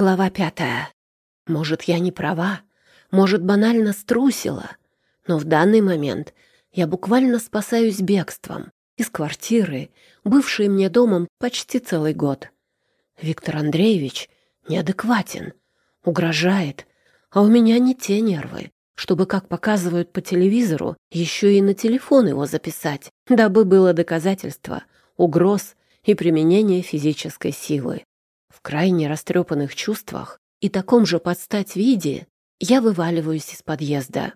Глава пятая. Может, я не права, может, банально струсила, но в данный момент я буквально спасаюсь бегством из квартиры, бывшей мне домом почти целый год. Виктор Андреевич неадекватен, угрожает, а у меня не те нервы, чтобы, как показывают по телевизору, еще и на телефон его записать, дабы было доказательство угроз и применения физической силы. В крайне растрепанных чувствах и таком же подстать виде я вываливаюсь из подъезда.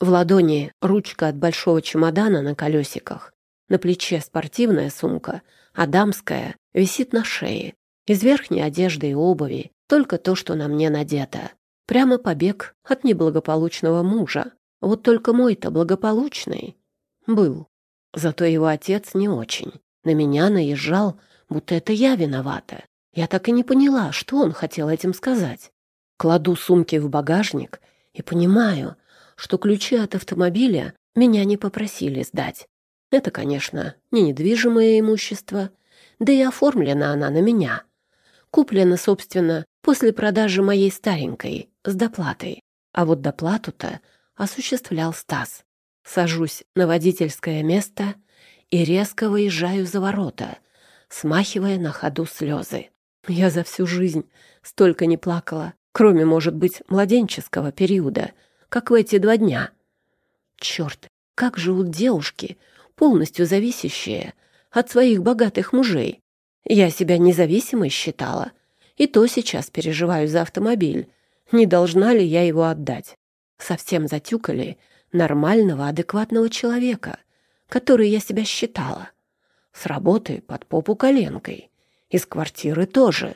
В ладони ручка от большого чемодана на колесиках, на плече спортивная сумка, а дамская висит на шее. Из верхней одежды и обуви только то, что на мне надето. Прямо побег от неблагополучного мужа. Вот только мой-то благополучный был. Зато его отец не очень. На меня наезжал, будто это я виновата. Я так и не поняла, что он хотел этим сказать. Кладу сумки в багажник и понимаю, что ключи от автомобиля меня не попросили сдать. Это, конечно, не недвижимое имущество, да и оформлена она на меня. Куплена, собственно, после продажи моей старенькой, с доплатой. А вот доплату-то осуществлял Стас. Сажусь на водительское место и резко выезжаю за ворота, смахивая на ходу слезы. Я за всю жизнь столько не плакала, кроме, может быть, младенческого периода, как в эти два дня. Черт, как живут девушки, полностью зависящие от своих богатых мужей. Я себя независимой считала, и то сейчас переживаю за автомобиль. Не должна ли я его отдать? Совсем затюкали нормального, адекватного человека, который я себя считала. С работы под попу коленкой. Из квартиры тоже.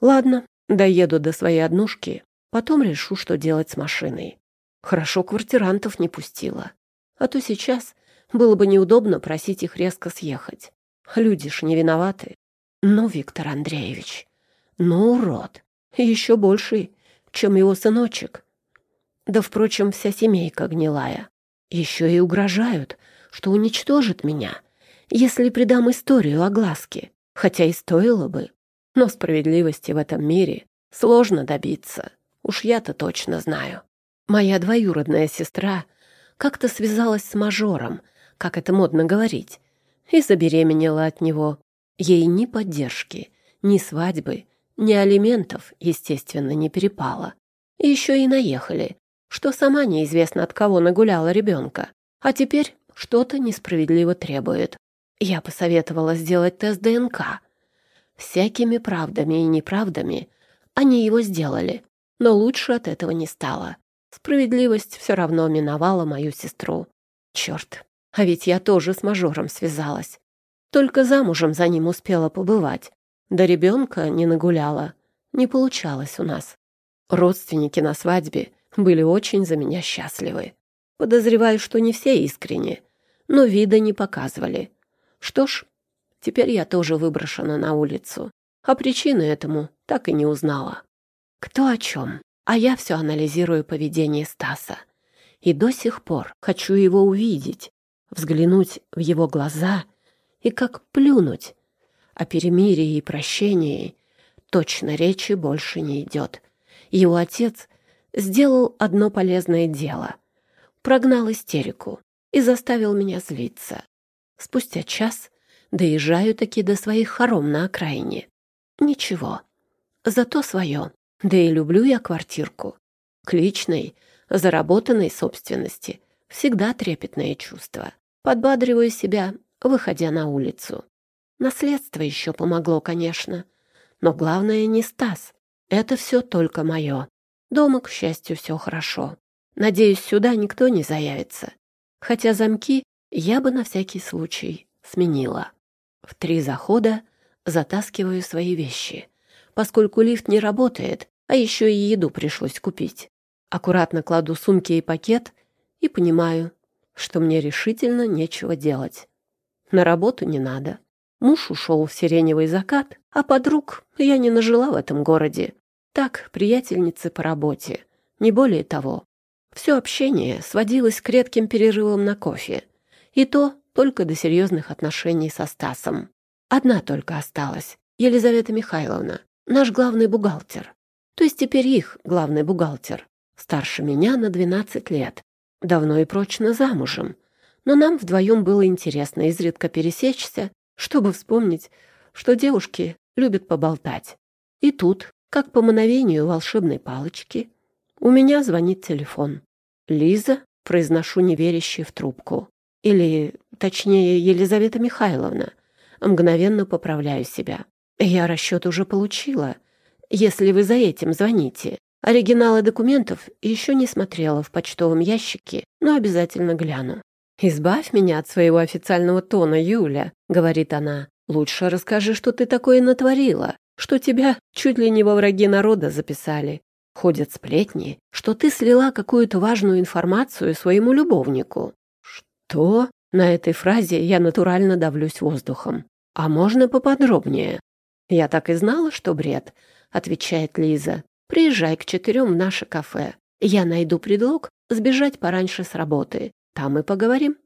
Ладно, доеду до своей однушки, потом решу, что делать с машиной. Хорошо квартирантов не пустила. А то сейчас было бы неудобно просить их резко съехать. Люди ж не виноваты. Ну, Виктор Андреевич, ну, урод. Еще больший, чем его сыночек. Да, впрочем, вся семейка гнилая. Еще и угрожают, что уничтожит меня, если придам историю о глазке хотя и стоило бы. Но справедливости в этом мире сложно добиться. Уж я-то точно знаю. Моя двоюродная сестра как-то связалась с мажором, как это модно говорить, и забеременела от него. Ей ни поддержки, ни свадьбы, ни алиментов, естественно, не перепало. Еще и наехали, что сама неизвестно от кого нагуляла ребенка, а теперь что-то несправедливо требует. Я посоветовала сделать тест ДНК. Всякими правдами и неправдами они его сделали, но лучше от этого не стало. Справедливость все равно миновала мою сестру. Черт, а ведь я тоже с мажором связалась. Только замужем за ним успела побывать. Да ребенка не нагуляла. Не получалось у нас. Родственники на свадьбе были очень за меня счастливы. Подозреваю, что не все искренне, но вида не показывали. Что ж, теперь я тоже выброшена на улицу, а причины этому так и не узнала. Кто о чем? А я все анализирую поведение Стаса. И до сих пор хочу его увидеть, взглянуть в его глаза и как плюнуть. О перемирии и прощении точно речи больше не идет. Его отец сделал одно полезное дело. Прогнал истерику и заставил меня злиться. Спустя час доезжаю таки до своих хором на окраине. Ничего, зато свое. Да и люблю я квартирку. К личной, заработанной собственности всегда трепетное чувство. Подбадриваю себя, выходя на улицу. Наследство еще помогло, конечно. Но главное не Стас. Это все только мое. Дома, к счастью, все хорошо. Надеюсь, сюда никто не заявится. Хотя замки я бы на всякий случай сменила. В три захода затаскиваю свои вещи, поскольку лифт не работает, а еще и еду пришлось купить. Аккуратно кладу сумки и пакет и понимаю, что мне решительно нечего делать. На работу не надо. Муж ушел в сиреневый закат, а подруг я не нажила в этом городе. Так, приятельницы по работе, не более того. Все общение сводилось к редким перерывам на кофе. И то только до серьезных отношений со Стасом. Одна только осталась — Елизавета Михайловна, наш главный бухгалтер. то есть теперь их главный бухгалтер, старше меня на 12 лет, давно и прочно замужем. Но нам вдвоем было интересно изредка пересечься, чтобы вспомнить, что девушки любят поболтать. И тут, как по мановению волшебной палочки, у меня звонит телефон. «Лиза?» — произношу неверящий в трубку. Или, точнее, Елизавета Михайловна. Мгновенно поправляю себя. Я расчет уже получила. Если вы за этим звоните. Оригиналы документов еще не смотрела в почтовом ящике, но обязательно гляну. «Избавь меня от своего официального тона, Юля», — говорит она. «Лучше расскажи, что ты такое натворила, что тебя чуть ли не во враги народа записали. Ходят сплетни, что ты слила какую-то важную информацию своему любовнику». «Что?» На этой фразе я натурально давлюсь воздухом. «А можно поподробнее?» «Я так и знала, что бред», — отвечает Лиза. «Приезжай к четырем в наше кафе. Я найду предлог сбежать пораньше с работы. Там и поговорим».